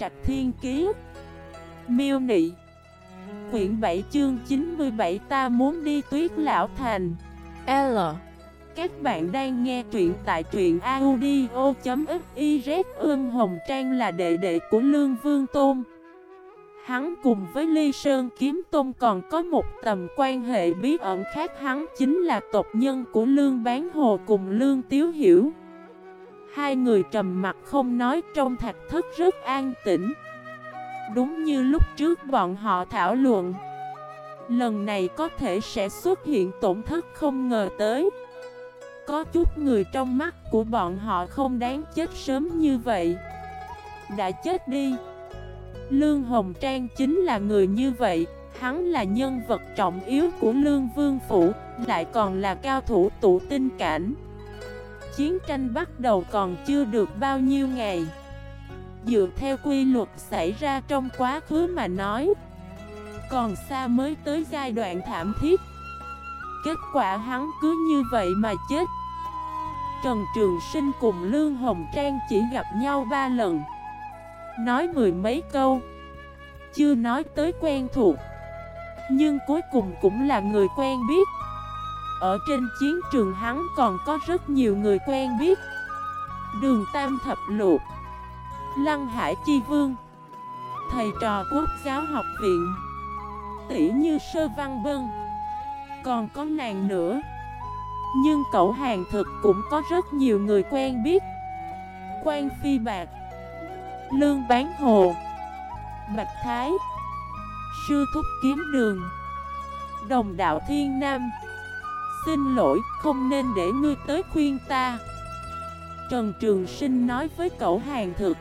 Trạch Thiên Kiế Miêu Nị. Quyển 7 chương 97 ta muốn đi tuyết lão thành. L. Các bạn đang nghe truyện tại truyện audio.xyz Ưm Hồng Trang là đệ đệ của Lương Vương Tôn. Hắn cùng với Ly Sơn Kiếm Tôn còn có một tầm quan hệ bí ẩn khác. Hắn chính là tộc nhân của Lương Bán Hồ cùng Lương Tiếu Hiểu. Hai người trầm mặt không nói, trong thạch thất rất an tĩnh. Đúng như lúc trước bọn họ thảo luận, Lần này có thể sẽ xuất hiện tổn thất không ngờ tới. Có chút người trong mắt của bọn họ không đáng chết sớm như vậy. Đã chết đi. Lương Hồng Trang chính là người như vậy, Hắn là nhân vật trọng yếu của Lương Vương Phủ, Lại còn là cao thủ tụ tinh cảnh. Chiến tranh bắt đầu còn chưa được bao nhiêu ngày. Dựa theo quy luật xảy ra trong quá khứ mà nói, Còn xa mới tới giai đoạn thảm thiết. Kết quả hắn cứ như vậy mà chết. Trần Trường Sinh cùng Lương Hồng Trang chỉ gặp nhau ba lần. Nói mười mấy câu, Chưa nói tới quen thuộc. Nhưng cuối cùng cũng là người quen biết. Ở trên chiến trường hắn còn có rất nhiều người quen biết. Đường Tam Thập lục, Lăng Hải Chi Vương, Thầy trò quốc giáo học viện, Tỷ như Sơ Văn Bân Còn có nàng nữa. Nhưng cậu hàng thực cũng có rất nhiều người quen biết. Quan Phi Bạc, Lương Bán Hồ, Bạch Thái, Sư Thúc Kiếm Đường, Đồng Đạo Thiên Nam. Xin lỗi, không nên để ngươi tới khuyên ta. Trần Trường Sinh nói với cậu hàng thực.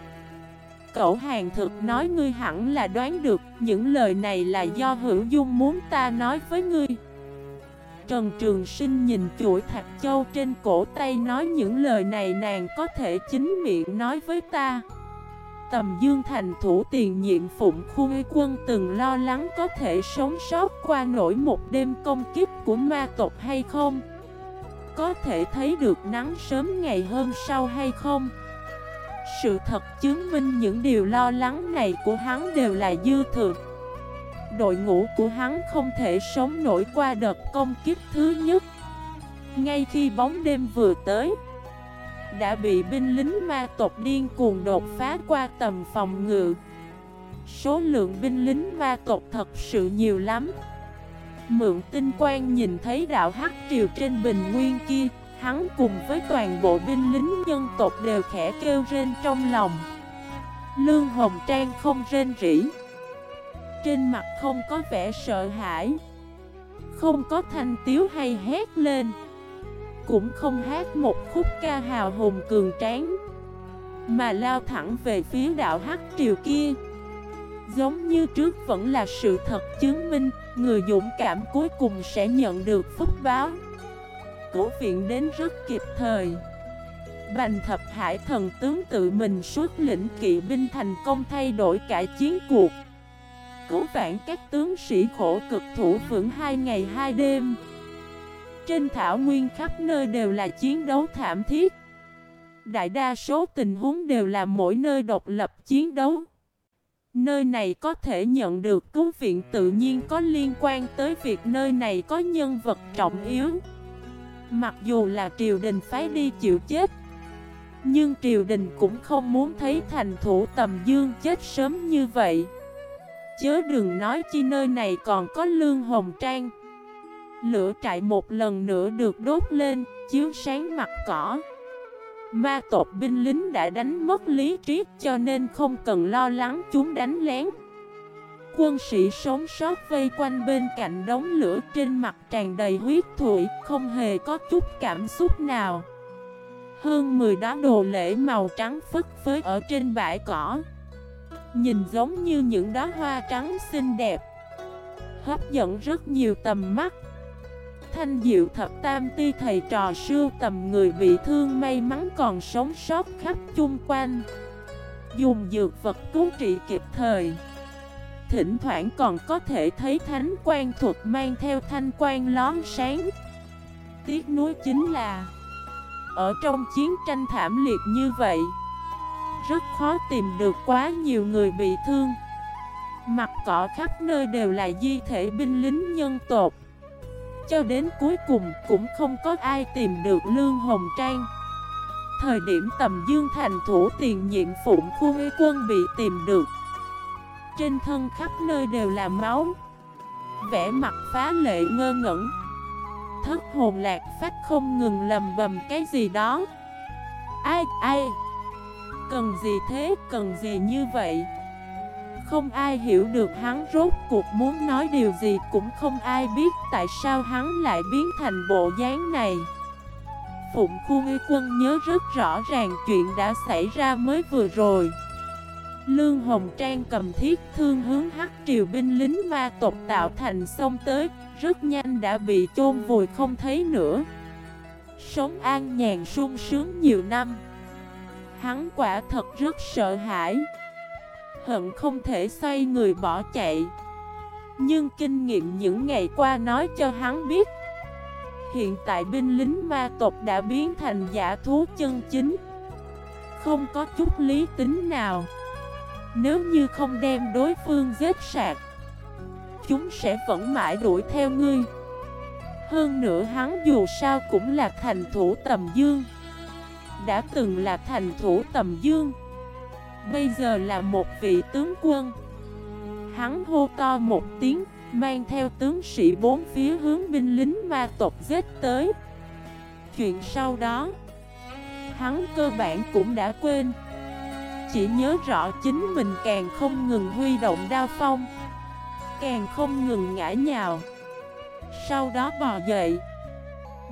Cậu hàng thực nói ngươi hẳn là đoán được Những lời này là do hữu dung muốn ta nói với ngươi. Trần Trường Sinh nhìn chuỗi thạch châu trên cổ tay nói những lời này nàng có thể chính miệng nói với ta. Tầm Dương thành thủ tiền nhiệm phụng khu quân từng lo lắng có thể sống sót qua nổi một đêm công kiếp của ma tộc hay không? Có thể thấy được nắng sớm ngày hôm sau hay không? Sự thật chứng minh những điều lo lắng này của hắn đều là dư thừa. Đội ngũ của hắn không thể sống nổi qua đợt công kiếp thứ nhất. Ngay khi bóng đêm vừa tới đã bị binh lính ma tộc điên cuồng đột phá qua tầm phòng ngự. Số lượng binh lính ma tộc thật sự nhiều lắm. Mượn tinh quang nhìn thấy đạo hắc triều trên bình nguyên kia, Hắn cùng với toàn bộ binh lính nhân tộc đều khẽ kêu rên trong lòng. Lương Hồng Trang không rên rỉ. Trên mặt không có vẻ sợ hãi. Không có thanh tiếu hay hét lên. Cũng không hát một khúc ca hào hùng cường tráng, Mà lao thẳng về phía đạo Hắc Triều kia. Giống như trước vẫn là sự thật chứng minh, Người dũng cảm cuối cùng sẽ nhận được phúc báo. Cổ viện đến rất kịp thời. Bành thập hải thần tướng tự mình xuất lĩnh kỵ binh thành công thay đổi cả chiến cuộc. Cứu vãn các tướng sĩ khổ cực thủ vững hai ngày hai đêm. Trên thảo nguyên khắp nơi đều là chiến đấu thảm thiết. Đại đa số tình huống đều là mỗi nơi độc lập chiến đấu. Nơi này có thể nhận được cứu viện tự nhiên có liên quan tới việc nơi này có nhân vật trọng yếu. Mặc dù là triều đình phái đi chịu chết, Nhưng triều đình cũng không muốn thấy thành thủ tầm dương chết sớm như vậy. Chớ đừng nói chi nơi này còn có lương hồng trang Lửa trại một lần nữa được đốt lên, chiếu sáng mặt cỏ Ma tộc binh lính đã đánh mất lý trí cho nên không cần lo lắng chúng đánh lén Quân sĩ sống sót vây quanh bên cạnh đống lửa trên mặt tràn đầy huyết thủy, không hề có chút cảm xúc nào. Hơn 10 đá đồ lễ màu trắng phất phới ở trên bãi cỏ. Nhìn giống như những đóa hoa trắng xinh đẹp. Hấp dẫn rất nhiều tầm mắt. Thanh diệu thập tam ti thầy trò sưu tầm người bị thương may mắn còn sống sót khắp chung quanh. Dùng dược vật cứu trị kịp thời. Thỉnh thoảng còn có thể thấy thánh quan thuật mang theo thanh quan lón sáng Tiếc nuối chính là, Ở trong chiến tranh thảm liệt như vậy, rất khó tìm được quá nhiều người bị thương Mặt cỏ khắp nơi đều là di thể binh lính nhân tộc cho đến cuối cùng cũng không có ai tìm được Lương Hồng Trang. Thời điểm tầm dương thành thủ tiền nhiệm phụng khu uy quân bị tìm được. Trên thân khắp nơi đều là máu. Vẽ mặt phá lệ ngơ ngẩn. Thất hồn lạc phát không ngừng lầm bầm cái gì đó. Ai ai? Cần gì thế? Cần gì như vậy? Không ai hiểu được hắn rốt cuộc muốn nói điều gì Cũng không ai biết tại sao hắn lại biến thành bộ dáng này. Phụng Khu Nghi Quân nhớ rất rõ ràng chuyện đã xảy ra mới vừa rồi. Lương Hồng Trang cầm thiết thương hướng hắc triều binh lính ma tộc tạo thành sông tới, Rất nhanh đã bị chôn vùi không thấy nữa. Sống an nhàn sung sướng nhiều năm. Hắn quả thật rất sợ hãi. Hận không thể xoay người bỏ chạy. Nhưng kinh nghiệm những ngày qua nói cho hắn biết, Hiện tại binh lính ma tộc đã biến thành giả thú chân chính. Không có chút lý tính nào. Nếu như không đem đối phương giết sạc Chúng sẽ vẫn mãi đuổi theo ngươi. Hơn nữa hắn dù sao cũng là thành thủ tầm dương, Đã từng là thành thủ tầm dương. Bây giờ là một vị tướng quân. Hắn hô to một tiếng, Mang theo tướng sĩ bốn phía hướng binh lính ma tộc giết tới. Chuyện sau đó, Hắn cơ bản cũng đã quên. Chỉ nhớ rõ chính mình càng không ngừng huy động đao phong, Càng không ngừng ngã nhào. Sau đó bò dậy.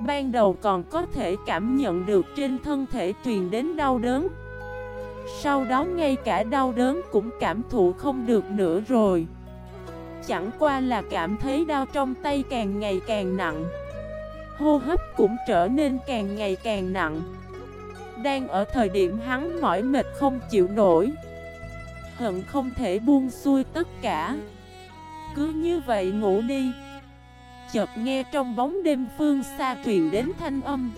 Ban đầu còn có thể cảm nhận được trên thân thể truyền đến đau đớn. Sau đó ngay cả đau đớn cũng cảm thụ không được nữa rồi. Chẳng qua là cảm thấy đau trong tay càng ngày càng nặng. Hô hấp cũng trở nên càng ngày càng nặng. Đang ở thời điểm hắn mỏi mệt không chịu nổi. Hận không thể buông xuôi tất cả. Cứ như vậy ngủ đi. Chợt nghe trong bóng đêm phương xa truyền đến thanh âm.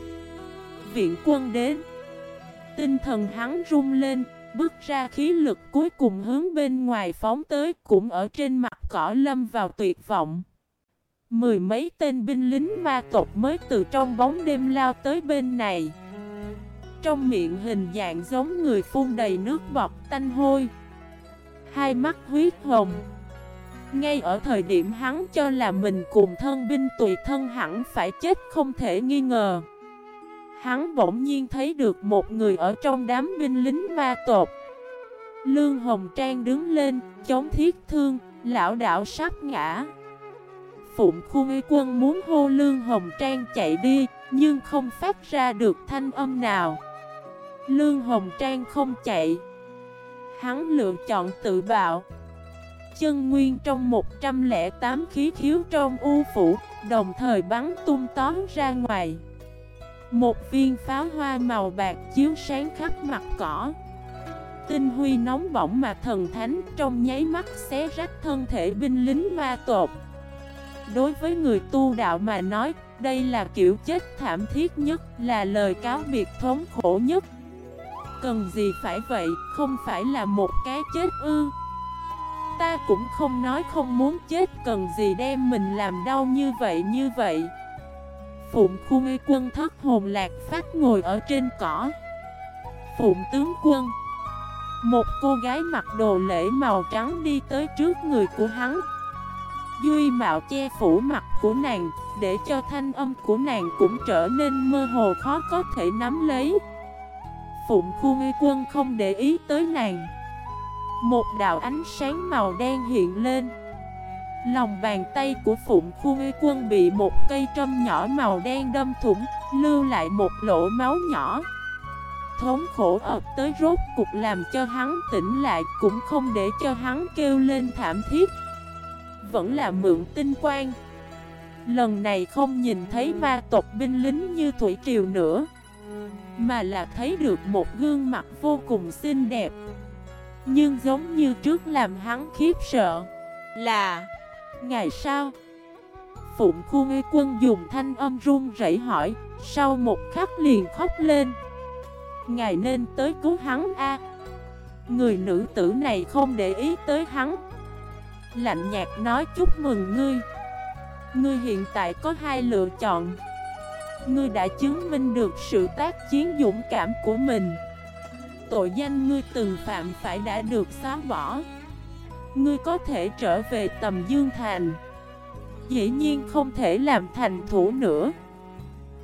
Viện quân đến. Tinh thần hắn rung lên, Bước ra khí lực cuối cùng hướng bên ngoài phóng tới Cũng ở trên mặt cỏ lâm vào tuyệt vọng. Mười mấy tên binh lính ma tộc mới từ trong bóng đêm lao tới bên này. Trong miệng hình dạng giống người phun đầy nước bọt tanh hôi. Hai mắt huyết hồng. Ngay ở thời điểm hắn cho là mình cùng thân binh tùy thân hẳn phải chết không thể nghi ngờ. Hắn bỗng nhiên thấy được một người ở trong đám binh lính ma tộc. Lương Hồng Trang đứng lên, chống thiết thương, lão đảo sắp ngã. Phụng khu nghi quân muốn hô Lương Hồng Trang chạy đi, nhưng không phát ra được thanh âm nào. Lương Hồng Trang không chạy. Hắn lựa chọn tự bạo. Chân nguyên trong 108 khí khiếu trong u phủ Đồng thời bắn tung tóm ra ngoài. Một viên pháo hoa màu bạc chiếu sáng khắp mặt cỏ. Tinh huy nóng bỏng mà thần thánh trong nháy mắt xé rách thân thể binh lính ma tột. Đối với người tu đạo mà nói, đây là kiểu chết thảm thiết nhất, là lời cáo biệt thống khổ nhất. Cần gì phải vậy, không phải là một cái chết ư? Ta cũng không nói không muốn chết, cần gì đem mình làm đau như vậy như vậy? Phụng khu quân thất hồn lạc phát ngồi ở trên cỏ. Phụng tướng quân, một cô gái mặc đồ lễ màu trắng đi tới trước người của hắn. Duy mạo che phủ mặt của nàng, Để cho thanh âm của nàng cũng trở nên mơ hồ khó có thể nắm lấy. Phụng khu quân không để ý tới nàng. Một đạo ánh sáng màu đen hiện lên. Lòng bàn tay của Phụng Khu Quân bị một cây trâm nhỏ màu đen đâm thủng, lưu lại một lỗ máu nhỏ. Thống khổ ập tới rốt cục làm cho hắn tỉnh lại cũng không để cho hắn kêu lên thảm thiết. Vẫn là mượn tinh quang. Lần này không nhìn thấy ma tộc binh lính như Thủy Triều nữa Mà là thấy được một gương mặt vô cùng xinh đẹp. Nhưng giống như trước làm hắn khiếp sợ Là Ngày sau, Phụng khu ngây quân dùng thanh âm run rẩy hỏi, Sau một khắc liền khóc lên. Ngài nên tới cứu hắn a. Người nữ tử này không để ý tới hắn. Lạnh nhạt nói chúc mừng ngươi. Ngươi hiện tại có hai lựa chọn. Ngươi đã chứng minh được sự tác chiến dũng cảm của mình. Tội danh ngươi từng phạm phải đã được xóa bỏ. Ngươi có thể trở về tầm Dương Thành. Dĩ nhiên không thể làm thành thủ nữa.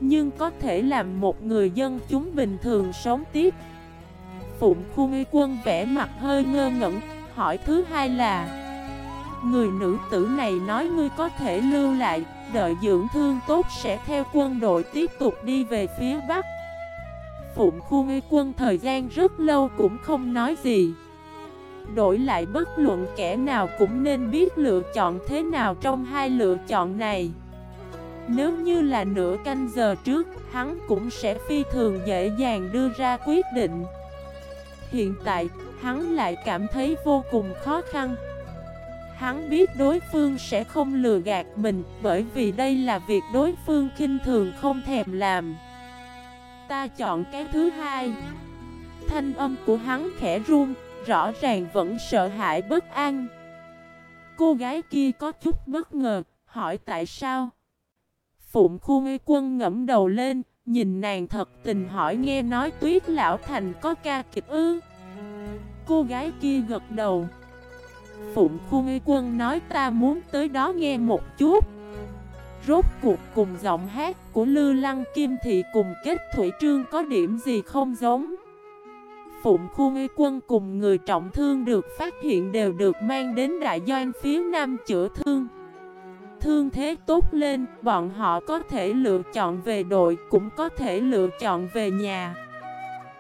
Nhưng có thể làm một người dân chúng bình thường sống tiếp. Phụng khu nghi quân vẽ mặt hơi ngơ ngẩn, Hỏi thứ hai là, Người nữ tử này nói ngươi có thể lưu lại, Đợi dưỡng thương tốt sẽ theo quân đội tiếp tục đi về phía Bắc. Phụng khu nghi quân thời gian rất lâu cũng không nói gì. Đổi lại bất luận kẻ nào cũng nên biết lựa chọn thế nào trong hai lựa chọn này. Nếu như là nửa canh giờ trước, hắn cũng sẽ phi thường dễ dàng đưa ra quyết định. Hiện tại, hắn lại cảm thấy vô cùng khó khăn. Hắn biết đối phương sẽ không lừa gạt mình Bởi vì đây là việc đối phương khinh thường không thèm làm. Ta chọn cái thứ hai. Thanh âm của hắn khẽ run Rõ ràng vẫn sợ hãi bất an. Cô gái kia có chút bất ngờ, Hỏi tại sao? Phụng khu ngây quân ngẫm đầu lên, Nhìn nàng thật tình hỏi nghe nói tuyết lão thành có ca kịch ư? Cô gái kia gật đầu. Phụng khu ngây quân nói ta muốn tới đó nghe một chút. Rốt cuộc cùng giọng hát của Lư Lăng Kim thì cùng kết thủy trương có điểm gì không giống? Phụng khu nghi quân cùng người trọng thương được phát hiện đều được mang đến đại doanh phía nam chữa thương Thương thế tốt lên, bọn họ có thể lựa chọn về đội, cũng có thể lựa chọn về nhà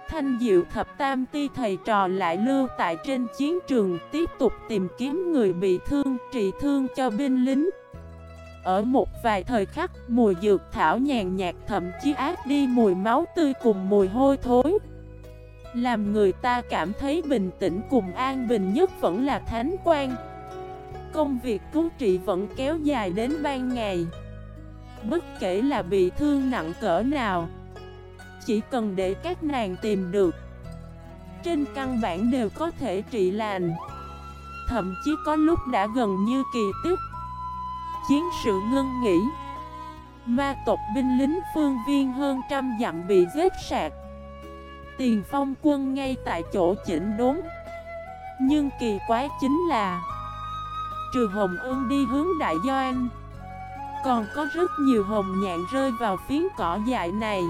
Thanh Diệu Thập Tam Ti thầy trò lại lưu tại trên chiến trường tiếp tục tìm kiếm người bị thương, trị thương cho binh lính. Ở một vài thời khắc, mùi dược thảo nhàn nhạt thậm chí ác đi mùi máu tươi cùng mùi hôi thối. Làm người ta cảm thấy bình tĩnh cùng an bình nhất vẫn là thánh quan. Công việc cứu trị vẫn kéo dài đến ban ngày. Bất kể là bị thương nặng cỡ nào, chỉ cần để các nàng tìm được. Trên căn bản đều có thể trị lành. Thậm chí có lúc đã gần như kỳ tích. Chiến sự ngưng nghỉ. Ma tộc binh lính phương viên hơn trăm dặm bị giết sạc Tiền phong quân ngay tại chỗ chỉnh đốn. Nhưng kỳ quái chính là, Trừ Hồng Ưng đi hướng Đại Doan, Còn có rất nhiều hồng nhạn rơi vào phiến cỏ dại này.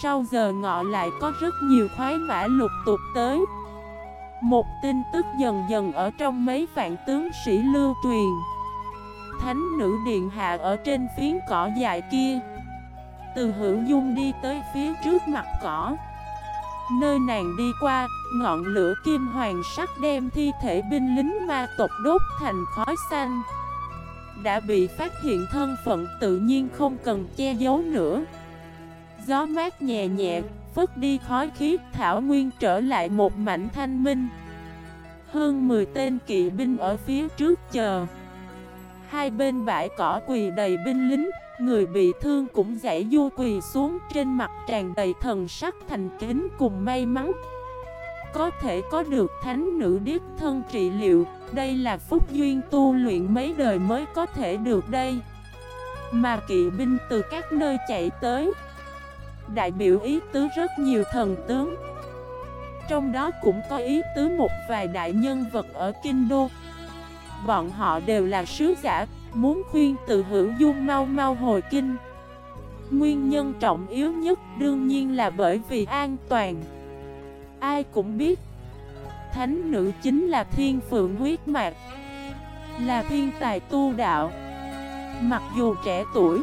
Sau giờ ngọ lại có rất nhiều khoái mã lục tục tới. Một tin tức dần dần ở trong mấy vạn tướng sĩ lưu truyền. Thánh nữ điện hạ ở trên phiến cỏ dài kia, Từ hữu dung đi tới phía trước mặt cỏ. Nơi nàng đi qua, ngọn lửa kim hoàng sắc đem thi thể binh lính ma tộc đốt thành khói xanh Đã bị phát hiện thân phận tự nhiên không cần che giấu nữa Gió mát nhẹ nhẹ, phất đi khói khí, thảo nguyên trở lại một mảnh thanh minh. Hơn 10 tên kỵ binh ở phía trước chờ. Hai bên bãi cỏ quỳ đầy binh lính, người bị thương cũng dãy du quỳ xuống trên mặt tràn đầy thần sắc thành kính cùng may mắn. Có thể có được thánh nữ điếp thân trị liệu, đây là phúc duyên tu luyện mấy đời mới có thể được đây. Mà kỵ binh từ các nơi chạy tới đại biểu ý tứ rất nhiều thần tướng Trong đó cũng có ý tứ một vài đại nhân vật ở Kinh Đô Bọn họ đều là sứ giả, muốn khuyên từ hữu dung mau mau hồi kinh. Nguyên nhân trọng yếu nhất đương nhiên là bởi vì an toàn. Ai cũng biết, Thánh nữ chính là thiên phượng huyết mạch, Là thiên tài tu đạo. Mặc dù trẻ tuổi,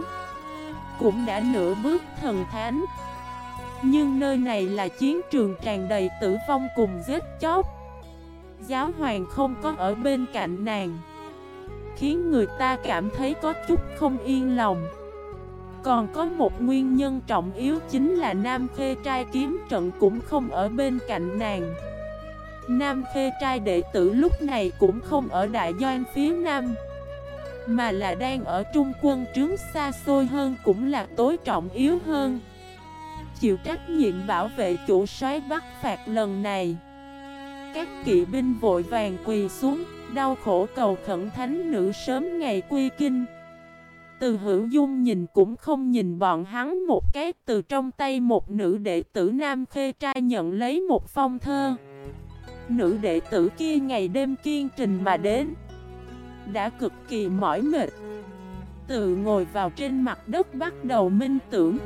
cũng đã nửa bước thần thánh. Nhưng nơi này là chiến trường tràn đầy tử vong cùng giết chóc. Giáo hoàng không có ở bên cạnh nàng. Khiến người ta cảm thấy có chút không yên lòng. Còn có một nguyên nhân trọng yếu chính là Nam Khê Trai kiếm trận cũng không ở bên cạnh nàng. Nam Khê Trai đệ tử lúc này cũng không ở đại doanh phía Nam mà là đang ở trung quân trướng xa xôi hơn cũng là tối trọng yếu hơn. Chịu trách nhiệm bảo vệ chủ soái bắt phạt lần này Các kỵ binh vội vàng quỳ xuống, đau khổ cầu khẩn thánh nữ sớm ngày quy kinh. Từ hữu dung nhìn cũng không nhìn bọn hắn một cái, từ trong tay một nữ đệ tử nam khê trai nhận lấy một phong thơ. Nữ đệ tử kia ngày đêm kiên trình mà đến, Đã cực kỳ mỏi mệt Tự ngồi vào trên mặt đất bắt đầu minh tưởng,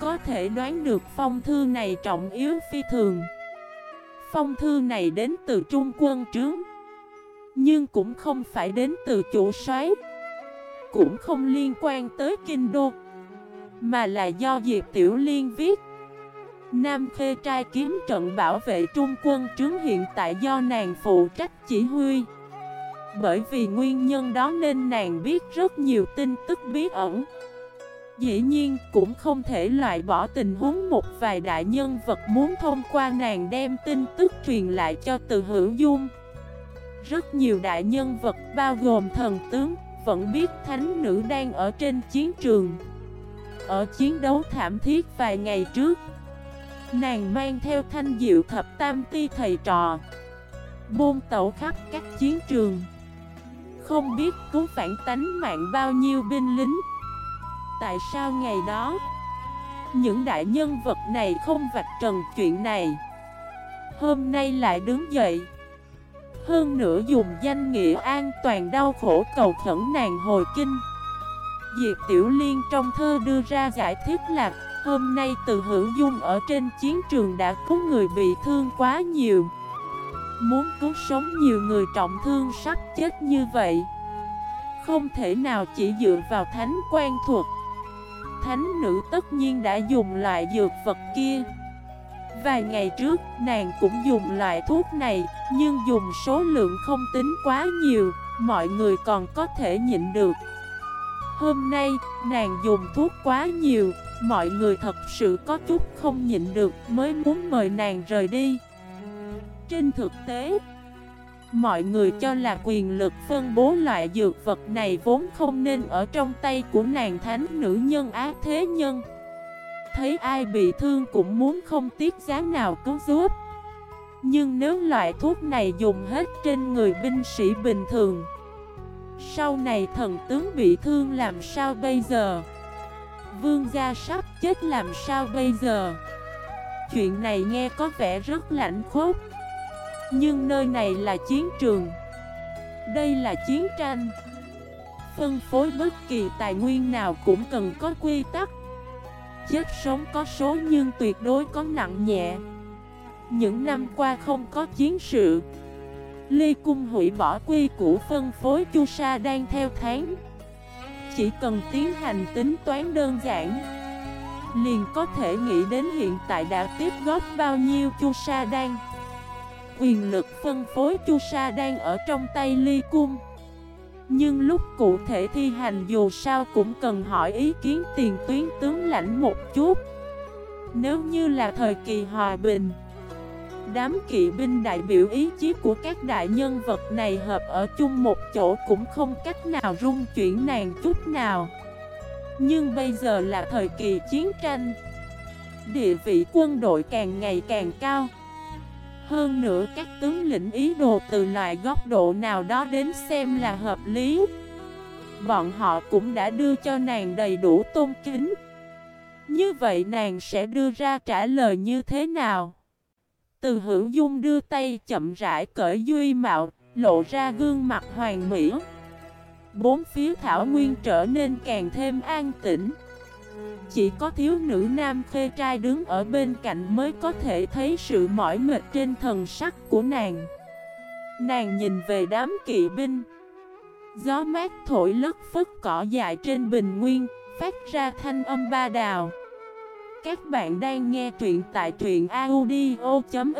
Có thể đoán được phong thư này trọng yếu phi thường Phong thư này đến từ trung quân trướng nhưng cũng không phải đến từ chủ soái, Cũng không liên quan tới kinh đô, Mà là do Diệp Tiểu Liên viết. Nam Khê trai kiếm trận bảo vệ trung quân trướng hiện tại do nàng phụ trách chỉ huy. Bởi vì nguyên nhân đó nên nàng biết rất nhiều tin tức bí ẩn. Dĩ nhiên cũng không thể loại bỏ tình huống một vài đại nhân vật muốn thông qua nàng đem tin tức truyền lại cho từ hữu dung. Rất nhiều đại nhân vật, bao gồm thần tướng, vẫn biết thánh nữ đang ở trên chiến trường. Ở chiến đấu thảm thiết vài ngày trước, Nàng mang theo thanh diệu thập tam ti thầy trò Buôn tẩu khắp các chiến trường. Không biết cứu phản tánh mạng bao nhiêu binh lính. Tại sao ngày đó, Những đại nhân vật này không vạch trần chuyện này? Hôm nay lại đứng dậy hơn nữa dùng danh nghĩa an toàn đau khổ cầu khẩn nàng hồi kinh. Diệp Tiểu Liên trong thơ đưa ra giải thích là, Hôm nay từ hữu dung ở trên chiến trường đã có người bị thương quá nhiều. Muốn cứu sống nhiều người trọng thương sắp chết như vậy. Không thể nào chỉ dựa vào thánh quan thuật. Thánh nữ tất nhiên đã dùng loại dược vật kia. Vài ngày trước, nàng cũng dùng loại thuốc này, Nhưng dùng số lượng không tính quá nhiều, Mọi người còn có thể nhịn được. Hôm nay, nàng dùng thuốc quá nhiều, Mọi người thật sự có chút không nhịn được mới muốn mời nàng rời đi. Trên thực tế, Mọi người cho là quyền lực phân bố loại dược vật này vốn không nên ở trong tay của nàng thánh nữ nhân ác thế nhân. Thấy ai bị thương cũng muốn không tiếc giá nào cứu giúp. Nhưng nếu loại thuốc này dùng hết trên người binh sĩ bình thường, Sau này thần tướng bị thương làm sao bây giờ? Vương gia sắp chết làm sao bây giờ? Chuyện này nghe có vẻ rất lạnh khốc. Nhưng nơi này là chiến trường. Đây là chiến tranh. Phân phối bất kỳ tài nguyên nào cũng cần có quy tắc. Chết sống có số nhưng tuyệt đối có nặng nhẹ. Những năm qua không có chiến sự. Ly Cung hủy bỏ quy củ phân phối Chu Sa đang theo tháng. Chỉ cần tiến hành tính toán đơn giản, Liền có thể nghĩ đến hiện tại đã tiếp góp bao nhiêu chu sa đang. Quyền lực phân phối chu sa đang ở trong tay ly cung. Nhưng lúc cụ thể thi hành dù sao cũng cần hỏi ý kiến tiền tuyến tướng lãnh một chút. Nếu như là thời kỳ hòa bình, Đám kỵ binh đại biểu ý chí của các đại nhân vật này hợp ở chung một chỗ cũng không cách nào rung chuyển nàng chút nào. Nhưng bây giờ là thời kỳ chiến tranh, Địa vị quân đội càng ngày càng cao. Hơn nữa các tướng lĩnh ý đồ từ loại góc độ nào đó đến xem là hợp lý Bọn họ cũng đã đưa cho nàng đầy đủ tôn kính Như vậy nàng sẽ đưa ra trả lời như thế nào? Từ hữu dung đưa tay chậm rãi cởi duy mạo, lộ ra gương mặt hoàng mỹ. Bốn phía thảo nguyên trở nên càng thêm an tĩnh. Chỉ có thiếu nữ nam khê trai đứng ở bên cạnh mới có thể thấy sự mỏi mệt trên thần sắc của nàng. Nàng nhìn về đám kỵ binh. Gió mát thổi lất phất cỏ dại trên bình nguyên, phát ra thanh âm ba đào. Các bạn đang nghe truyện tại truyện audio.fif